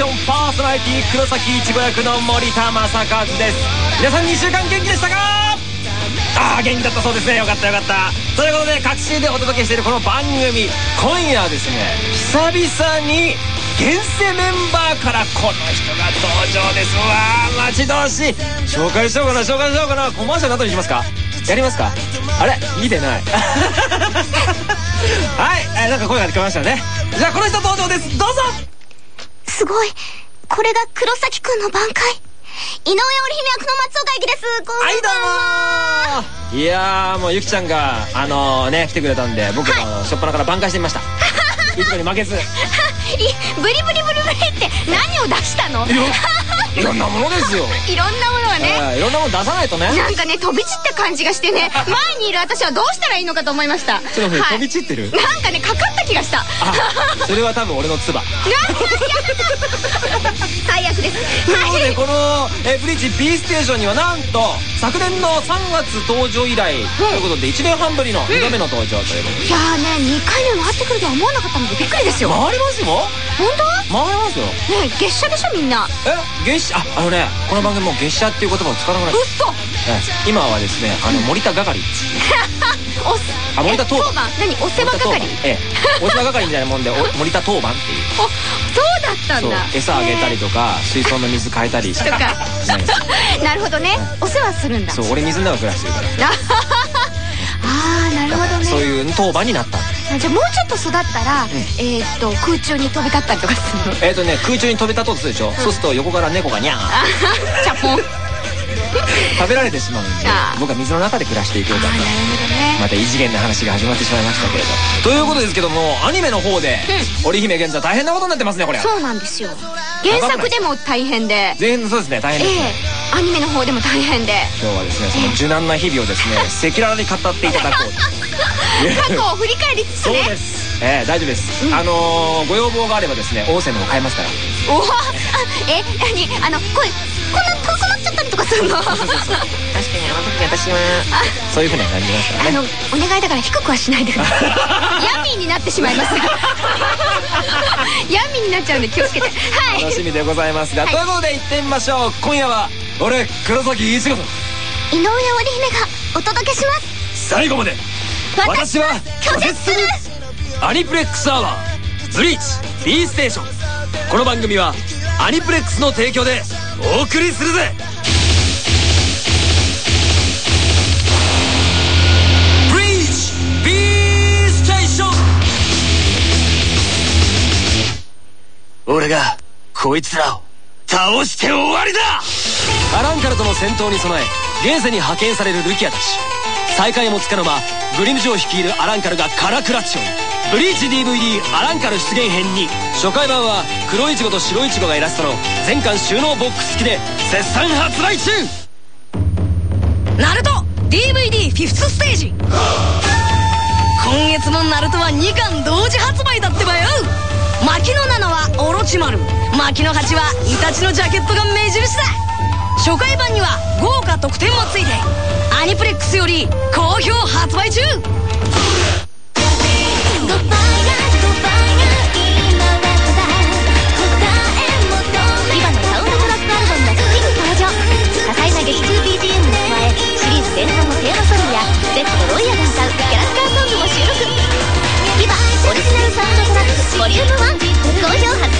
ションパーソナリティ黒崎いちご役の森田正和です。皆さん2週間元気でしたか？ああ元気だったそうですね。よかったよかった。ということで各週でお届けしているこの番組今夜はですね久々に現世メンバーからこの人が登場です。わー待ち遠しい。紹介しようかな紹介しようかな。コマーシャル後にしますか？やりますか？あれ？見てない。はい、えー、なんか声が聞こえましたね。じゃあこの人登場です。どうぞ。すごい。これが黒崎くんの挽回。井上織姫役の松岡由紀です。はいどうもいやーもうゆきちゃんがあのー、ね来てくれたんで僕も初っ端から挽回してみました いつもに負けず。いブリブリブリブリって何を出したの？いろ いろんなものですよ。いろんなものがね。えーいろんなもの出さないとね。なんかね、飛び散った感じがしてね、前にいる私はどうしたらいいのかと思いました。ちょっとはい。飛び散ってる？なんかね、かかった気がした。あそれは多分俺の唾。最悪です。ということはい。でこのえーブリーチ B ステーションにはなんと昨年の3月登場以来ということで1年半ぶりの2度目の登場ということで。いやーね、2回目回ってくるとは思わなかったのでびっくりですよ。回りますよ？本当？回りますよ。ね月謝でしょみんな。え月謝？ああのねこの番組もう月謝っていう言葉を使わなくなる嘘。ええ今はですねあの森田係。おあ森田当番。何？お世話係？ええ。お世話係みたいなもんでお森田当番っていう。おそうだったそう。んだ餌あげたりとか水槽の水変えたり。してとか。ね。なるほどね。お世話するんだ。そう俺水の中暮らしてるから。ああなるほどね。そういう当番になったんですあじゃあもうちょっと育ったら、えーっと空中に飛び立ったりとかするの？えっ、とね空中に飛び立とうとするでしょ、そうすると横から猫がニャー。あチャポン。あ食べられてしまうんで僕は水の中で暮らしていこうかとまた異次元な話が始まってしまいましたけれど。ということですけどもアニメの方で織姫現在大変なことになってますねこれ。そうなんですよ。原作でも大変で。全そうですね大変えですね、えアニメの方でも大変で。今日はですねその受難な日々をですね赤裸々に語っていただこうと 過去を振り返りつつそうねです。ええ大丈夫です、あのーご要望があればですね音声の方変えますから。おわあえ何？あの声こんな遠くなっちゃったりとかするの？確かにあの時私は。そういうふうにはなりますからね。あのお願いだから低くはしないでください。ヤミーになってしまいます。ヤミーになっちゃうんで気をつけて。はい。楽しみでございます。が、はい。ということで行ってみましょう。今夜は俺黒崎一護と。井上織姫がお届けします。最後まで私は拒絶する。アニプレックスアワーブリーチ B ステーション。この番組はアニプレックスの提供でお送りするぜ。俺がこいつらを倒して終わりだ。アランカルとの戦闘に備え現世に派遣されるルキアたち再会もつかの間グリムジョー率いるアランカルがカラクラッチョブリーチ DVD アランカル出現編に。初回版は黒いちごと白いちごがイラストの全巻収納ボックス付きで絶賛発売中。ナルト DVD フィフスステージ。今月もナルトは2巻同時発売だってばよ。牧野7はオロチマル。牧野8はイタチのジャケットが目印だ。初回版には豪華特典もついてアニプレックスより好評発売中。リバのサウンドトラックアルバムがついに登場多彩な劇中 BGM に加えシリーズ前半のテーマソングや Z とロイヤが歌うキャラクターソングも収録リバオリジナルサウンドトラックボリューム1好評発売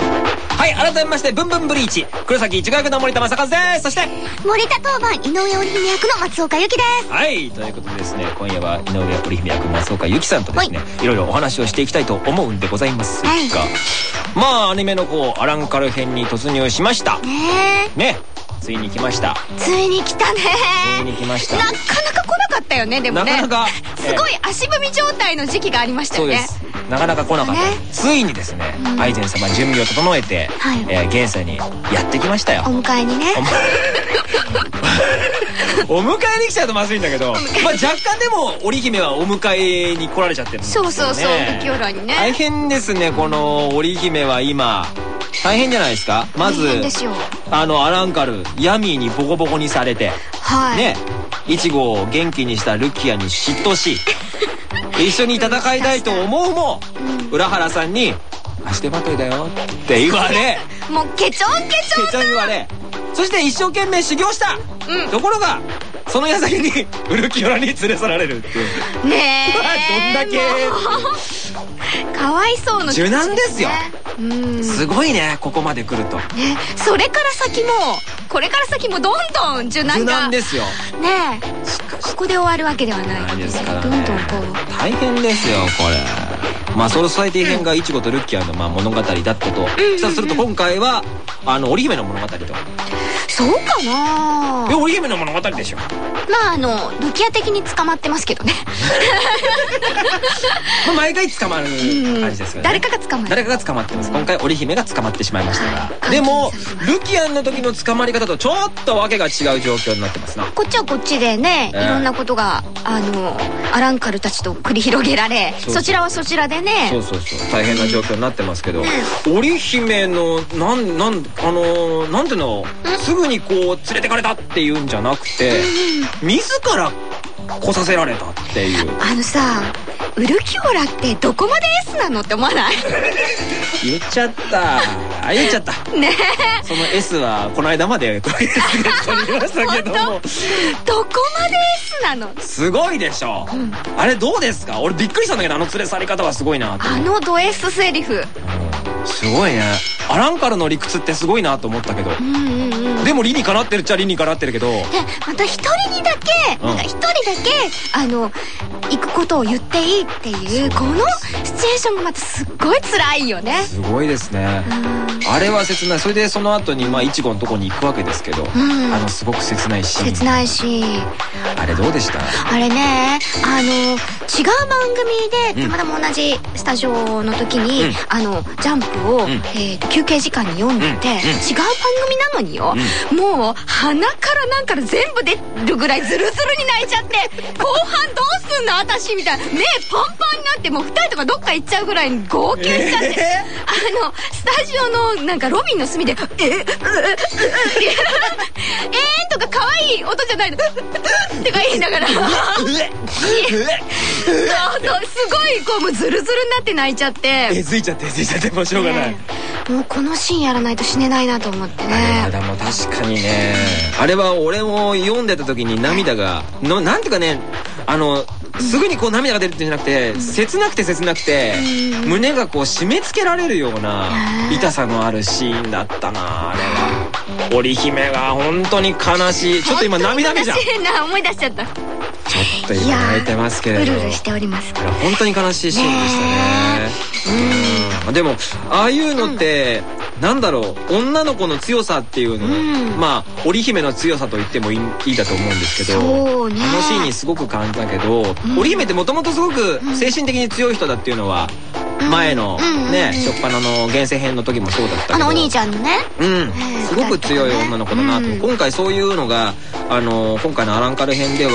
はい改めましてブンブンブリーチ。黒崎一学の森田正和です。そして森田当番井上織姫役の松岡由紀です。はいということでですね今夜は井上織姫役松岡由紀さんとですね、い、ろいろお話をしていきたいと思うんでございますが、はい。まあアニメの方アランカル編に突入しました。ねねついに来ました。えついに来たね。ついに来ました。なかなか来なかったよねでもね。なかなか すごい足踏み状態の時期がありましたよね。そうです。なかなか来なかった、ね。ついにですね、アイゼン様準備を整えて、はい。えー現世にやってきましたよ。お迎えにね。お お迎えに来ちゃうとまずいんだけどまあ若干でも織姫はお迎えに来られちゃってるんですよね。そうそうそうルキオラにね。大変ですねこの織姫は今。大変じゃないですか？まず大変ですよあのアランカルヤミーにボコボコにされて。はい。ね。イチゴを元気にしたルキアに嫉妬し 一緒に戦いたいと思うも浦原さんに「足手まといだよ」って言われ。もうケチョンケチョンケチャン言われ。そして一生懸命修行した、うん。ところがその矢先にウルキオラに連れ去られるっていう。ねえ。どんだけ。かわいそうの受難ですよ。うん。すごいねここまで来ると。ねそれから先もこれから先もどんどん受難受が難ですよ。ねえ。ここで終わるわけではないないですからね。どんどんこう。大変ですよこれ。まあソロソサイティ編がイチゴとルッキアのまあ物語だったと。したすると今回はあの織姫の物語とそうかな？え織姫の物語でしょ？まああのルキア的に捕まってますけどね。まあ毎回捕まる感じですよね。誰かが捕まる。誰かが捕まってます。今回織姫が捕まってしまいましたはがいでもルキアンの時の捕まり方とちょっとわけが違う状況になってますな。こっちはこっちでね、ええ。いろんなことがあのアランカルたちと繰り広げられそちらはそちらでね。そうそうそう。大変な状況になってますけど。織姫のなんなんあのなんていうの？すぐにこう連れてかれたっていうんじゃなくて自ら来させられたっていう。あのさウルキオラってどこまで S なのって思わない？言っちゃった。あ言っちゃった。ね。その S はこの間までこういうゲストにいましたけどこまで S なの？すごいでしょ、あれどうですか？俺びっくりしたんだけどあの連れ去り方はすごいなとあのド S セリフすごいね。アランカルの理屈ってすごいなと思ったけど。でも理にかなってるっちゃ理にかなってるけど。でまた一人にだけうん。一人だけあの行くことを言っていいっていうこのシチュエーションがまたすっごい辛いよね。すごいですね。あれは切ない。それでその後にまあイチゴのとこに行くわけですけど、ん。あのすごく切ないシーン切ないし。あれどうでした？あれねあの違う番組でうん。たまたま同じスタジオの時に、うん。あのジャンプを、ん。えーと休憩時間に読んでて、うん。うん。違う番組なのによ、もう鼻からなんから全部出るぐらいズルズルに泣いちゃって後半どうすんの私みたいな。目パンパンになってもう二人とかどっか行っちゃうぐらいに号泣しちゃって、えあのスタジオのなんかロビンの隅で「えええええええーん」とか可愛い音じゃないの「とか言いながら。そうすごいこうもうズルズルになって泣いちゃって。えずいちゃってえずいちゃってもうしょうがない、ねもうこのシーンやらないと死ねないなと思ってあれねはでも確かにね。あれは俺も読んでた時に涙がのなんていうかねあのすぐにこう涙が出るっていうんじゃなくて、切なくて切なくて、胸がこう締め付けられるような痛さのあるシーンだったなあれは。織姫が本当に悲しい。ちょっと今涙目じゃん。悲しいな思い出しちゃった。っと今泣いてますけれど。うるうるしております。本当に悲しいシーンでしたね。うん。でもああいうのって、なんだろう女の子の強さっていうのを、うん。まあ織姫の強さと言ってもいいいいだと思うんですけどねあのシーンにすごく感じたけど、織姫ってもともとすごく精神的に強い人だっていうのは、前のうんね初っ端の厳選編の時もそうだったけど。あのお兄ちゃんのね。うん。え、すごく強い女の子だなと、うん。今回そういうのがあの今回のアランカル編では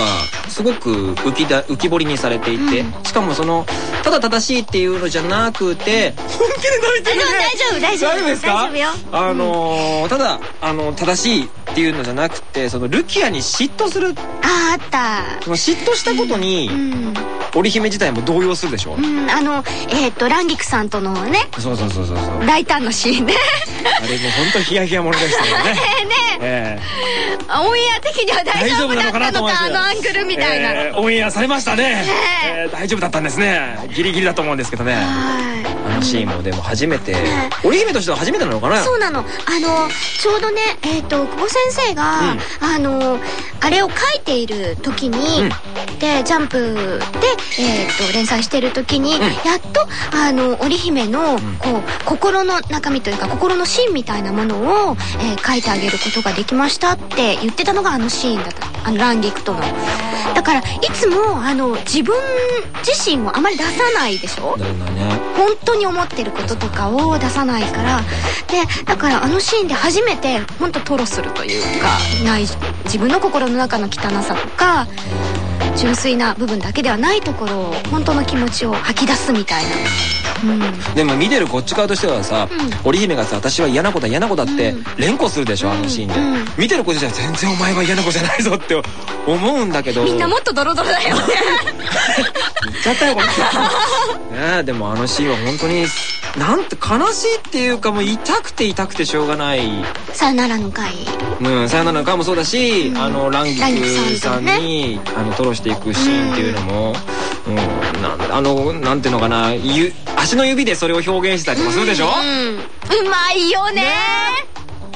すごく浮きだ浮き彫りにされていて、しかもそのただ正しいっていうのじゃなくて本気で泣いてるね。大丈夫大丈夫。大丈夫ですか？大丈夫よ。あのーただあの正しいっていうのじゃなくてそのルキアに嫉妬するああった。その嫉妬したことに、うん、織姫自体も動揺するでしょ、うん、あのえっ、とランギクさんとのねそうそうそうそうそう。大胆なシーンであれもう本当ヒヤヒヤものでしたよね。ねええ。オンエア的には大丈夫だったのかあのアングルみたいな、えーオンエアされましたね、え。えー大丈夫だったんですね。ギリギリだと思うんですけどね。はいあのシーンもでも初めて織姫としては初めてなのかな？そうなの。あのちょうどねえっ、と久保先生が、あのあれを書いている時に、でジャンプで、えー、と連載してる時に、やっとあの織姫の、こう心の中身というか心の芯みたいなものを、えー書いてあげることができましたって言ってたのがあのシーンだった。あのランギクとの。だからいつもあの自分自身をあまり出さないでしょ？ね。本当に思ってることとかを出さないから。でだからあのシーンで初めて本当トロするというか泣い。自分の心の中の汚さとか純粋な部分だけではないところを本当の気持ちを吐き出すみたいな、うん、でも見てるこっち側としてはさ、うん。織姫がさ私は嫌な子だ嫌な子だってうん連呼するでしょ、あのシーンで、うん。見てる子自体は全然お前は嫌な子じゃないぞって思うんだけど。みんなもっとドロドロだよ。ね言っちゃったよこれ。ねえでもあのシーンは本当になんて悲しいっていうかもう痛くて痛くてしょうがない。さよならの会。うん、さよならの顔もそうだし、うん。あのランギランギククさんさんとね。に、あの吐露していくシーンっていうのも、うん、なんあのなんていうのかなゆ足の指でそれを表現したりとかするでしょ、うんうまいよね。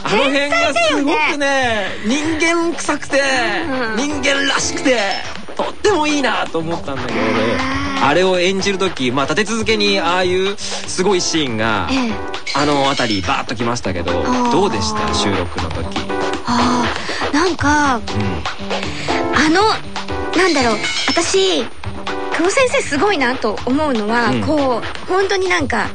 あの辺がすごくね人間臭くて、うん。人間らしくてとってもいいなと思ったんだけどあーあれを演じる時まあ立て続けにああいうすごいシーンがええ。あの辺りバーッときましたけどー。どうでした？収録の時。ああなんかうん。あのなんだろう。私久保先生すごいなと思うのは、うん。こう本当になんか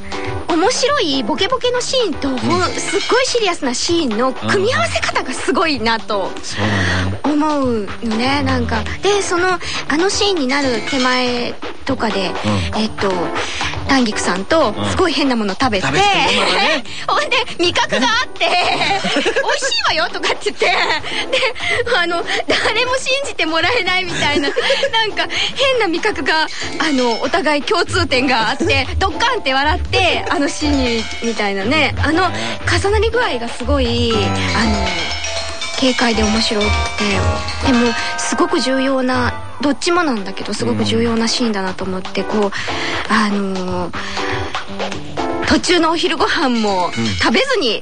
面白いボケボケのシーンと、すっごいシリアスなシーンの組み合わせ方がすごいなと思うのねなんか。でそのあのシーンになる手前とかで、えっと丹菊さんとうん。すごい変なもの食べて、食べて ほんで味覚があって。美味しいわよとかって言って。であの誰も信じてもらえないみたいな。なんか変な味覚があのお互い共通点があって ドッカンって笑ってあのシーンにみたいなね。あの重なり具合がすごいあの軽快で面白くて。でもすごく重要などっちもなんだけどすごく重要なシーンだなと思ってこうあのー途中のお昼ご飯も食べずに。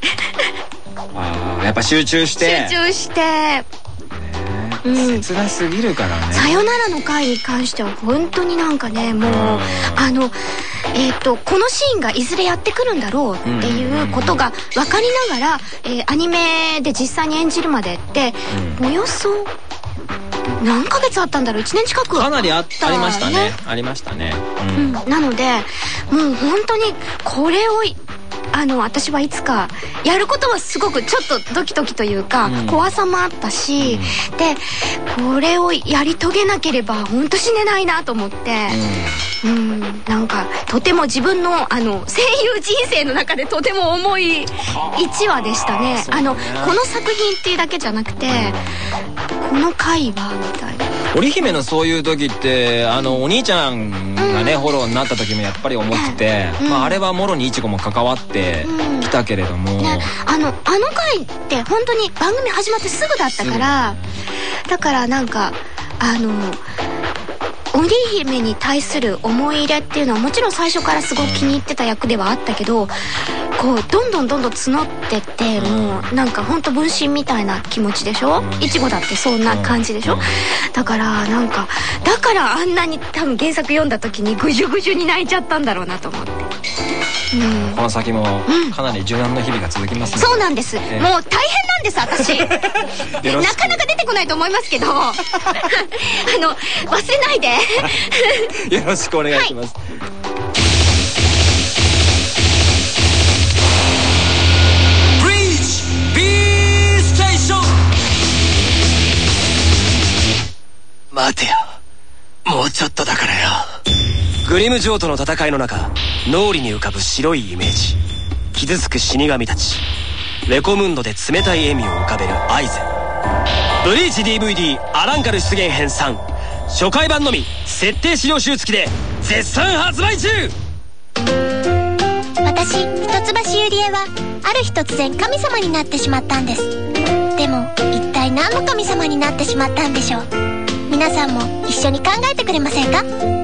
あーやっぱ集中して。集中してうん。切なすぎるから「ねさよなら」の回に関しては本当になんかねもううん。あのえっ、とこのシーンがいずれやってくるんだろうっていうことが分かりながら、えーアニメで実際に演じるまでって、およそ何ヶ月あったんだろう？1年近くかなりああありましたね。ありましたね。ううん。ん、なのでもう本当にこれをいあの私はいつかやることはすごくちょっとドキドキというか、うん。怖さもあったし、でこれをやり遂げなければ本当死ねないなと思って、うん、なんかとても自分のあの声優人生の中でとても重い1話でしたね。ね。あのこの作品っていうだけじゃなくて、この回はみたいな。織姫のそういう時ってあのお兄ちゃんがね、フォローになった時もやっぱり思ってまあ、あれはもろにいちごも関わってうん。きたけれども、ね、あのあの回って本当に番組始まってすぐだったからだからなんかあの織姫に対する思い入れっていうのはもちろん最初からすごく気に入ってた役ではあったけどこうどんどんどんどん募ってってもうなんか本当分身みたいな気持ちでしょ？うんいちごだってそんな感じでしょ？うんだからなんかだからあんなに多分原作読んだ時にぐじゅぐじゅに泣いちゃったんだろうなと思って。うん。この先もうん。かなり柔軟な日々が続きますそうなんです。もうえ大変なんです、私。なかなか出てこないと思いますけど、あの、忘れないで。よろしくお願いします、Breach B ステーション待てよ。もうちょっとだからよグリム城との戦いの中脳裏に浮かぶ白いイメージ。傷つく死神たち。レコムンドで冷たい笑みを浮かべるアイゼン。ブリーチ DVD アランカル出現編3初回版のみ設定資料集付きで絶賛発売中!私一橋ゆりえはある日突然神様になってしまったんです。でも一体何の神様になってしまったんでしょう?皆さんも一緒に考えてくれませんか?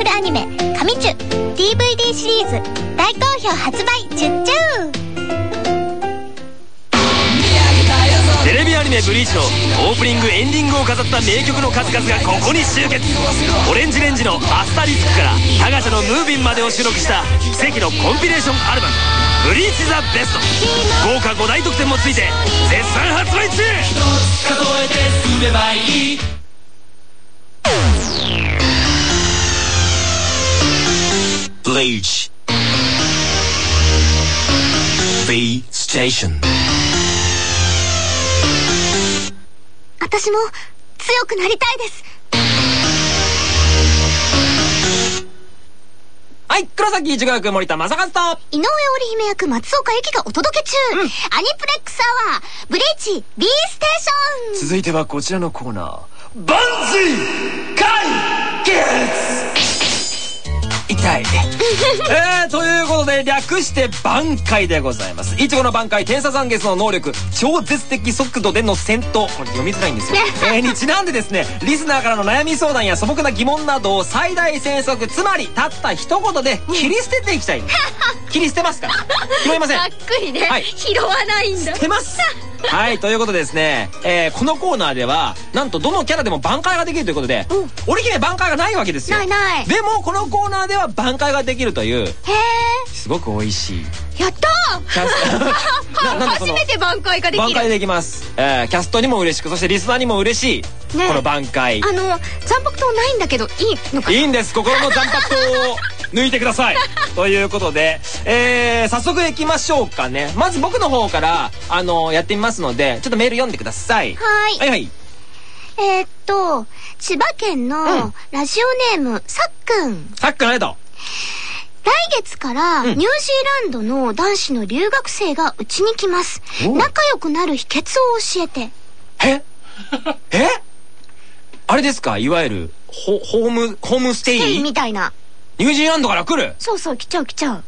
フルアニメ「神チュ」DVD シリーズ大好評発売チュッチュー！テレビアニメ「ブリーチ」のオープニングエンディングを飾った名曲の数々がここに集結。オレンジレンジの「アスタリスク」からタガシャの「ムービン」までを収録した奇跡のコンピレーションアルバム「ブリーチ・ザ・ベスト」豪華5大特典もついて絶賛発売中。Bleach B Station. 私も強くなりたいです。はい、黒崎一護役森田正和と、井上織姫役松岡由紀がお届け中、アニプレックスアワーブリーチ B ステーション。続いてはこちらのコーナー。万事解決痛い。えー、ということで略して挽回でございます。いちごの挽回天差残月の能力超絶的速度での戦闘。これ読みづらいんですよ、えー、にちなんでですねリスナーからの悩み相談や素朴な疑問などを最大戦速つまりたった一言で切り捨てていきたい。切り捨てますから。拾いません。ざっくりね、はい。拾わないんだ。捨てますはいということでですね、えーこのコーナーではなんとどのキャラでも挽回ができるということで、織姫挽回がないわけですよ。ないない。でもこのコーナーでは挽回ができるというへすごく美味しい。やったキャス ななんでその初めて挽回ができる。挽回できます、えーキャストにも嬉しくそしてリスナーにも嬉しい、ねこの挽回。あの残白糖ないんだけどいいのかいいんです。心の残白糖を 抜いてください。ということで、えー早速いきましょうかね。まず僕の方からあのやってみますのでちょっとメール読んでください。はい。はいはい。えーっと千葉県うん。のラジオネームさっくん。さっきのありがと来月からニュージーランドの男子の留学生がうちに来ます。お仲良くなる秘訣を教えて。うえ？え？あれですか？いわゆるホホームホームステイみたいなニュージーランドから来る？そうそう来ちゃう来ちゃう。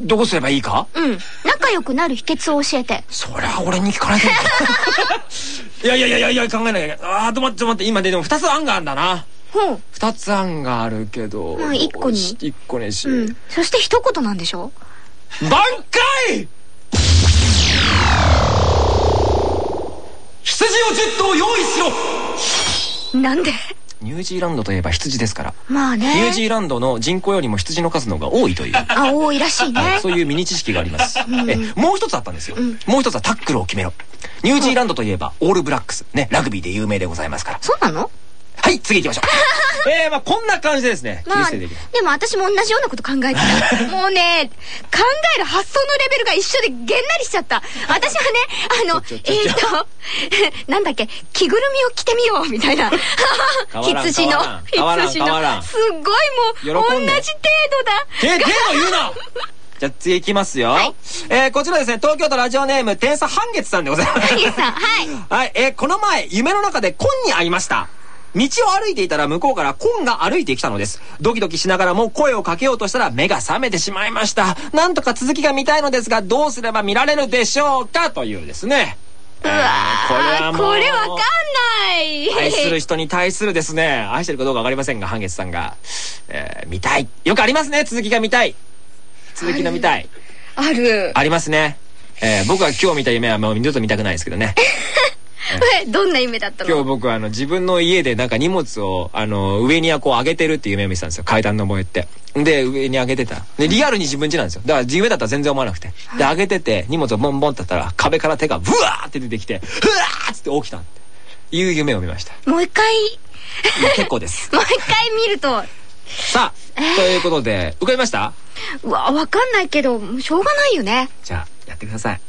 どうすればいいか？うん。仲良くなる秘訣を教えて。そりゃ俺に聞かないと いやいやいやいやいや考えなきゃあーちょっと待ってちょっと待って。今ねでも2つ案があるんだな。ほう。2つ案があるけどまあ一個に。1個にし、うん。そして一言なんでしょ？挽回！羊を10頭用意しろ！なんで？ニュージーランドといえば羊ですからまあねニュージーランドの人口よりも羊の数の方が多いというあ多いらしいねはいそういうミニ知識があります。え、もう一つあったんですよ。んもう一つはタックルを決めろ。ニュージーランドといえばオールブラックス。ね、ラグビーで有名でございますから。そうなの？はい、次行きましょう。えー、まあこんな感じでですね。まあでも私も同じようなこと考えてた。もうね考える発想のレベルが一緒でげんなりしちゃった。私はね あのえっ、となんだっけ着ぐるみを着てみようみたいな。羊の羊の。すっごいもう同じ程度だ。手、手の言うな。じゃあ次行きますよ。えー、こちらですね、東京都ラジオネーム、天差半月さんでございます。イエさんはい。はい、えーこの前、夢の中でコンに会いました。道を歩いていたら向こうからコンが歩いてきたのです。ドキドキしながらも声をかけようとしたら目が覚めてしまいました。なんとか続きが見たいのですが、どうすれば見られるでしょうかというですね。うわーこれはもうこれわかんない愛する人に対するですね、愛してるかどうかわかりませんが、半月さんが、えー見たい。よくありますね、続きが見たい。続きの見たい。あるありますね。えー僕は今日見た夢はもう二度と見たくないですけどね。え どんな夢だったの？今日僕はあの自分の家でなんか荷物をあの上にこう上げてるっていう夢を見てたんですよ階段登って。で上に上げてた。でリアルに自分家なんですよ。だから夢だったら全然思わなくて。で上げてて荷物をボンボンってやったら壁から手がブワーって出てきてふわーっつって起きたっていう夢を見ました。もう一回？結構です。もう一回見ると。さあということで浮かびました？うわわかんないけどしょうがないよね。じゃあやってください。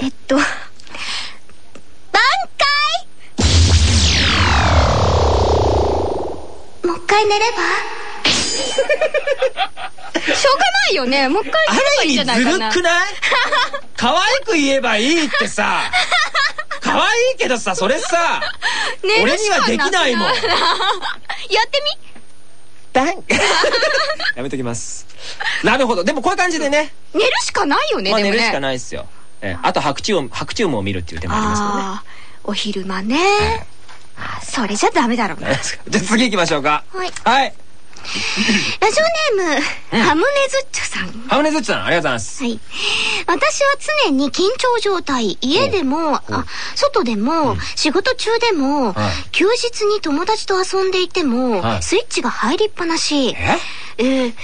えっともう一回寝れば？しょうがないよね。もう一回あすればいいんじる意味ずゃないかな。るくない？可愛く言えばいいってさ。可愛いけどさそれさ俺にはできないもん。やってみ？バン。やめときます。なるほど。でもこういう感じでね。寝るしかないよねまあ寝るしかないですよ。えーあと白昼を、白昼夢を見るっていう手もありますけどね。お昼間ね。あそれじゃダメだろうね じゃあ次行きましょうか。はいはい。ラジオネーム、ハムネズッチョさんハムネズッチさん、ありがとうございます。はい。私は常に緊張状態。家でも、あ、外でも、仕事中でも、はい休日に友達と遊んでいても、はいスイッチが入りっぱなし。え？えー、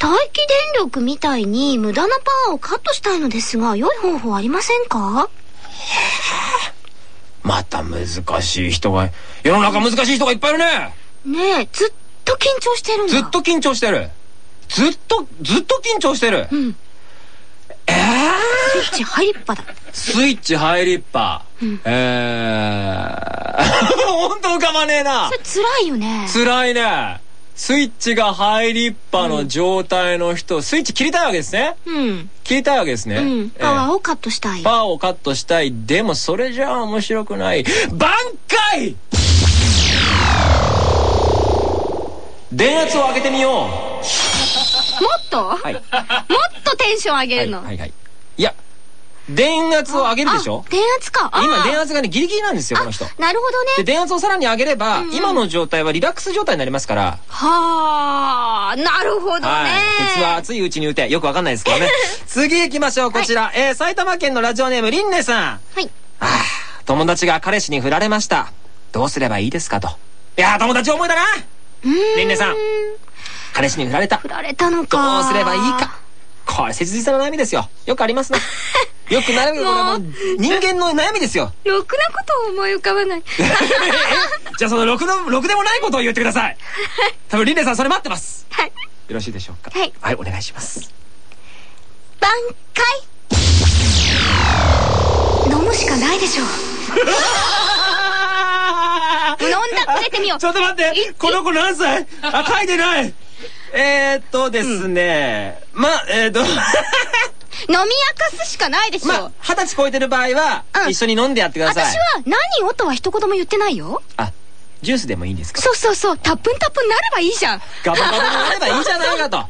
待機電力みたいに無駄なパワーをカットしたいのですが、良い方法ありませんか？また難しい人が、世の中難しい人がいっぱいいるね。ねえ、ずっと緊張してるんだ。ずっと緊張してる。ずっと、ずっと緊張してる。んえイッチ入りっぱだスイッチ入りっぱ。えー。本当浮かばねえなそれ辛いよね辛いね。スイッチが入りっぱの状態の人、スイッチ切りたいわけですね。うん切りたいわけですね。うんパワーをカットしたいパワーをカットしたい。でもそれじゃあ面白くない。挽回電圧を上げてみよう。もっと、はい。もっとテンション上げはいるの、はいはい。いや、電圧を上げるでしょ？あ電圧か今電圧がねギリギリなんですよ、この人。なるほどで、ね電圧をさらに上げれば、うんうん今の状態はリラックス状態になりますから、はあなるほどね、はい。鉄は熱いうちに打て。よくわかんないですけどね。次行きましょう、こちら。えー、埼玉県のラジオネーム、りんねさん。はいああ、友達が彼氏に振られました。どうすればいいですかと。いやー、友達思いだなりんねさん。彼氏に振られた。振られたのどかうすればいいか？これ切実な悩みですよ。よくありますね。よく悩み、これはもう人間の悩みですよ。ろくなことを思い浮かばない えじゃあそのろくの、ろくでもないことを言ってください。多分りんねさんそれ待ってます。はいよろしいでしょうか？はいはい、お願いします。挽回飲むしかないでしょ 飲んだてみようちょっと待ってこの子何歳？あ、書いてないえー、っとですね、まあ、えー、っと、飲み明かすしかないでしょ、まあ、二十歳超えてる場合は、うん。一緒に飲んでやってください。私は何をとは一言も言ってないよ。あ、ジュースでもいいんですか？そうそうそう。タップンタップンなればいいじゃん。ガバガバになればいいじゃないかと。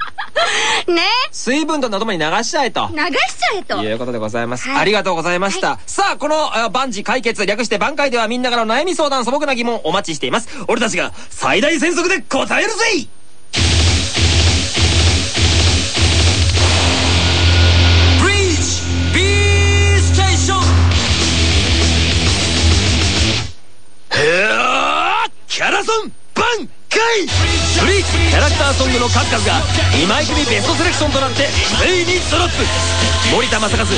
ね。水分とともに流しちゃえと。流しちゃえと。いうことでございます。はい。ありがとうございました。さあ、このあ万事解決、略して挽回ではみんなからの悩み相談、素朴な疑問お待ちしています。俺たちが最大戦速で答えるぜキャラソン挽回！ブリーチキャラクターソングの数々が2枚組ベストセレクションとなってついにドロップ森田正和書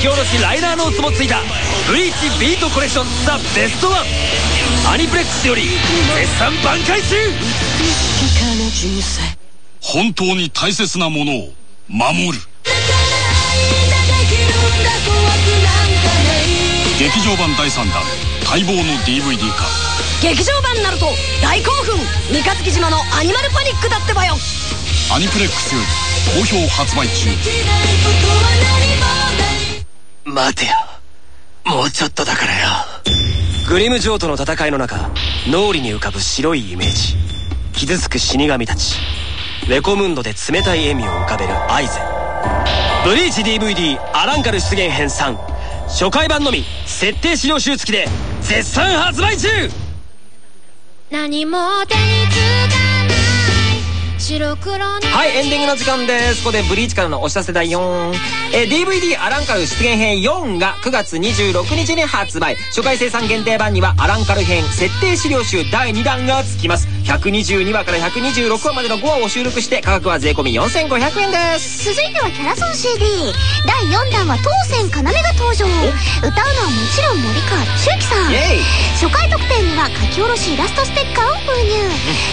き下ろしライナーノーツもついた。ブリーチビートコレクションザ・ベストワン。アニプレックスより絶賛挽回中！本当に大切なものを守る。劇場版第3弾待望の DVD 化劇場版ナルト大興奮三日月島のアニマルパニックだってばよアニプレックスより好評発売中待てよもうちょっとだからよグリム城との戦いの中脳裏に浮かぶ白いイメージ傷つく死神たちレコムンドで冷たい笑みを浮かべるアイゼンブリーチ DVD アランカル出現編3初回版のみ設定資料集付きで絶賛発売中。何も手につはい、エンディングの時間です。ここでブリーチからのお知らせ第4。えー DVD アランカル出現編4が9月26日に発売。初回生産限定版にはアランカル編設定資料集第2弾が付きます。122話から126話までの5話を収録して価格は税込み4500円です。続いてはキャラソン CD 第4弾は当選要が登場歌うのはもちろん森川俊之さん初回特典には書き下ろしイラストステッカーを封入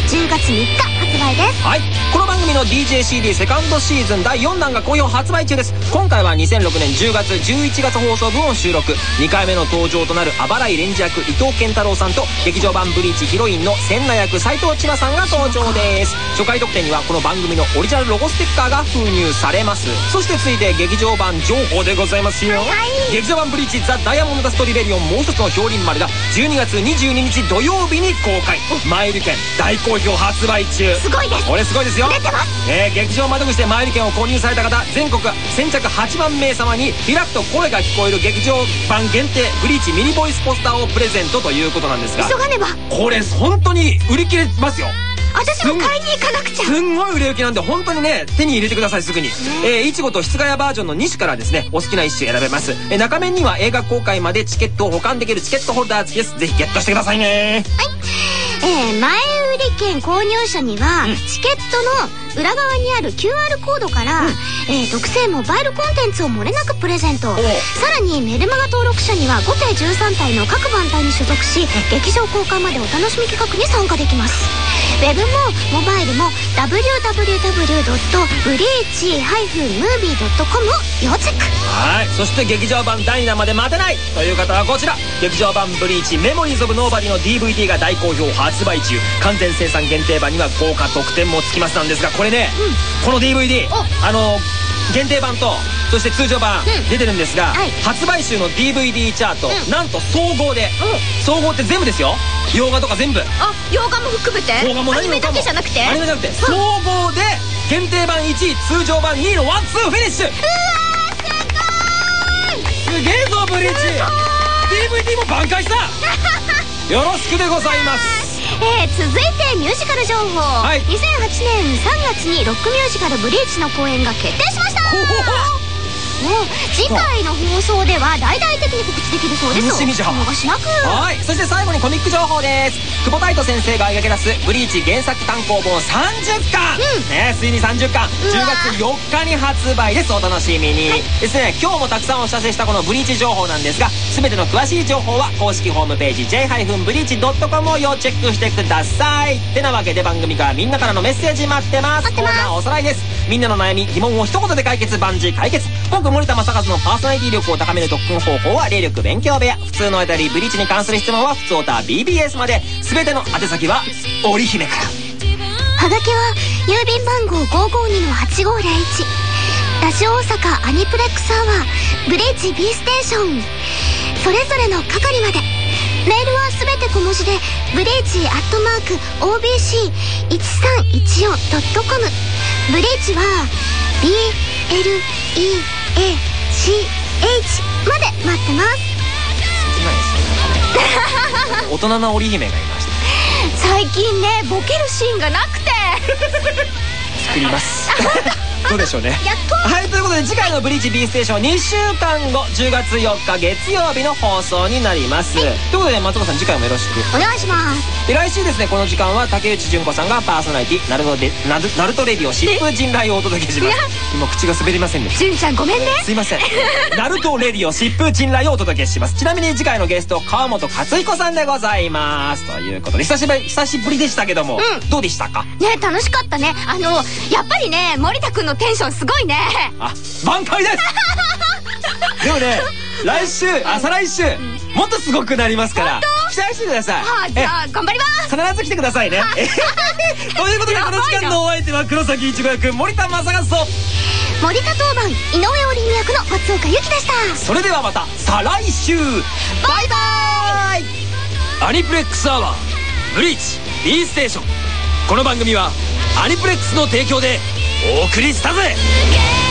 10月3日発売ですはい。この番組の DJCD セカンドシーズン第4弾が好評発売中です。今回は2006年10月11月放送分を収録。2回目の登場となるあばらいレンジ役伊藤健太郎さんと劇場版ブリーチヒロインの千奈役斎藤千奈さんが登場です。初回特典にはこの番組のオリジナルロゴステッカーが封入されます。そして続いて劇場版情報でございますよ。劇場版ブリーチザ・ダイヤモンド・ダスト・リベリオンもう一つの氷輪丸が12月22日土曜日に公開。マイル券大好評発売中。すごいですこれすごいですよ。えー劇場窓口で前売り券を購入された方全国先着8万名様に開くと声が聞こえる劇場版限定ブリーチミニボイスポスターをプレゼントということなんですが急がねば。これ本当に売り切れますよ。私も買いに行かなくちゃ。すんごい売れ行きなんで本当にね手に入れてくださいすぐに、えーいちごと室ヶ谷バージョンの2種からですねお好きな1種選べます、えー中面には映画公開までチケットを保管できるチケットホルダー付きです。ぜひゲットしてくださいねえー前売り券購入者には、チケットの裏側にある QR コードから、えー特製モバイルコンテンツを漏れなくプレゼント。さらにメルマガ登録者には5体13体の各番隊に所属し劇場公開までお楽しみ企画に参加できます。ウェブもモバイルも www.breach-movie.com を要チェック。はい。そして劇場版ダイナまで待てない。という方はこちら。劇場版ブリーチメモリーズ・オブ・ノーバディの DVD が大好評発売中。完全生産限定版には豪華特典もつきますなんですがこれね、この DVD お。あの限定版とそして通常版うん。出てるんですが、はい。発売週の DVD チャート、うん。なんと総合で、総合って全部ですよ。洋画とか全部。あ洋画も含めて？邦画もアニメだけじゃなくて？アニメじゃなくて。総合で限定版1位通常版2位のワンツーフィニッシュ。すげえぞブリーチ。DVD も挽回した。よろしくでございますえー続いてミュージカル情報、はい。2008年3月にロックミュージカル「ブリーチ」の公演が決定しました次回の放送では大々的に告知できるそうです。楽しみじゃしなくはい。そして最後にコミック情報です。久保太斗先生が描き出す「ブリーチ」原作単行本30巻、ねついに30巻。10月4日に発売です。お楽しみに。ですね今日もたくさんお知らせしたこのブリーチ情報なんですが全ての詳しい情報は公式ホームページ j-breach.com を要チェックしてください。てなわけで番組からみんなからのメッセージ待ってます。コーナーおさらいです。みんなの悩み疑問を一言で解決。万事解決。僕森田正和のパーソナリティ力を高める特訓方法は霊力勉強部。屋普通のあたりブリーチに関する質問は普通オタ BBS まで。全ての宛先は織姫から。はがきは郵便番号552-8501ラジオ大阪アニプレックスアワーブリーチ B ステーション。それぞれの係までメールはすべて小文字でブリーチアットマーク OBC1314.com ブリーチは BLEACH まで待ってます。大人な織姫がいました最近ねボケるシーンがなくて。作ります どうでしょうね。やっと。はいということで次回の「ブリーチ B ステーション」2週間後10月4日月曜日の放送になります。ということで松岡さん次回もよろしく。お願いします。で来週ですねこの時間は竹内純子さんがパーソナリティナルトでナルナルトレディオ疾風陣雷をお届けします。今口が滑りませんでした。純ちゃんごめんね。すいません。ナルトレディオ疾風陣雷をお届けします。ちなみに次回のゲスト川本克彦さんでございます。ということで久しぶり久しぶりでしたけども、うん。どうでしたか？ね楽しかったね。あのやっぱりね森田くんのテンションすごいね。あ挽回です。でもね来週あ再来週もっとすごくなりますから期待してください。はあじゃあ頑張ります。必ず来てくださいね。ということでこの時間のお相手は黒崎いちご役森田正和と。森田当番井上織美役の松岡由紀でした。それではまた再来週。バイバイ。アニプレックスアワーブリーチ B ステーション。この番組はアニプレックスの提供でお送りしたぜ「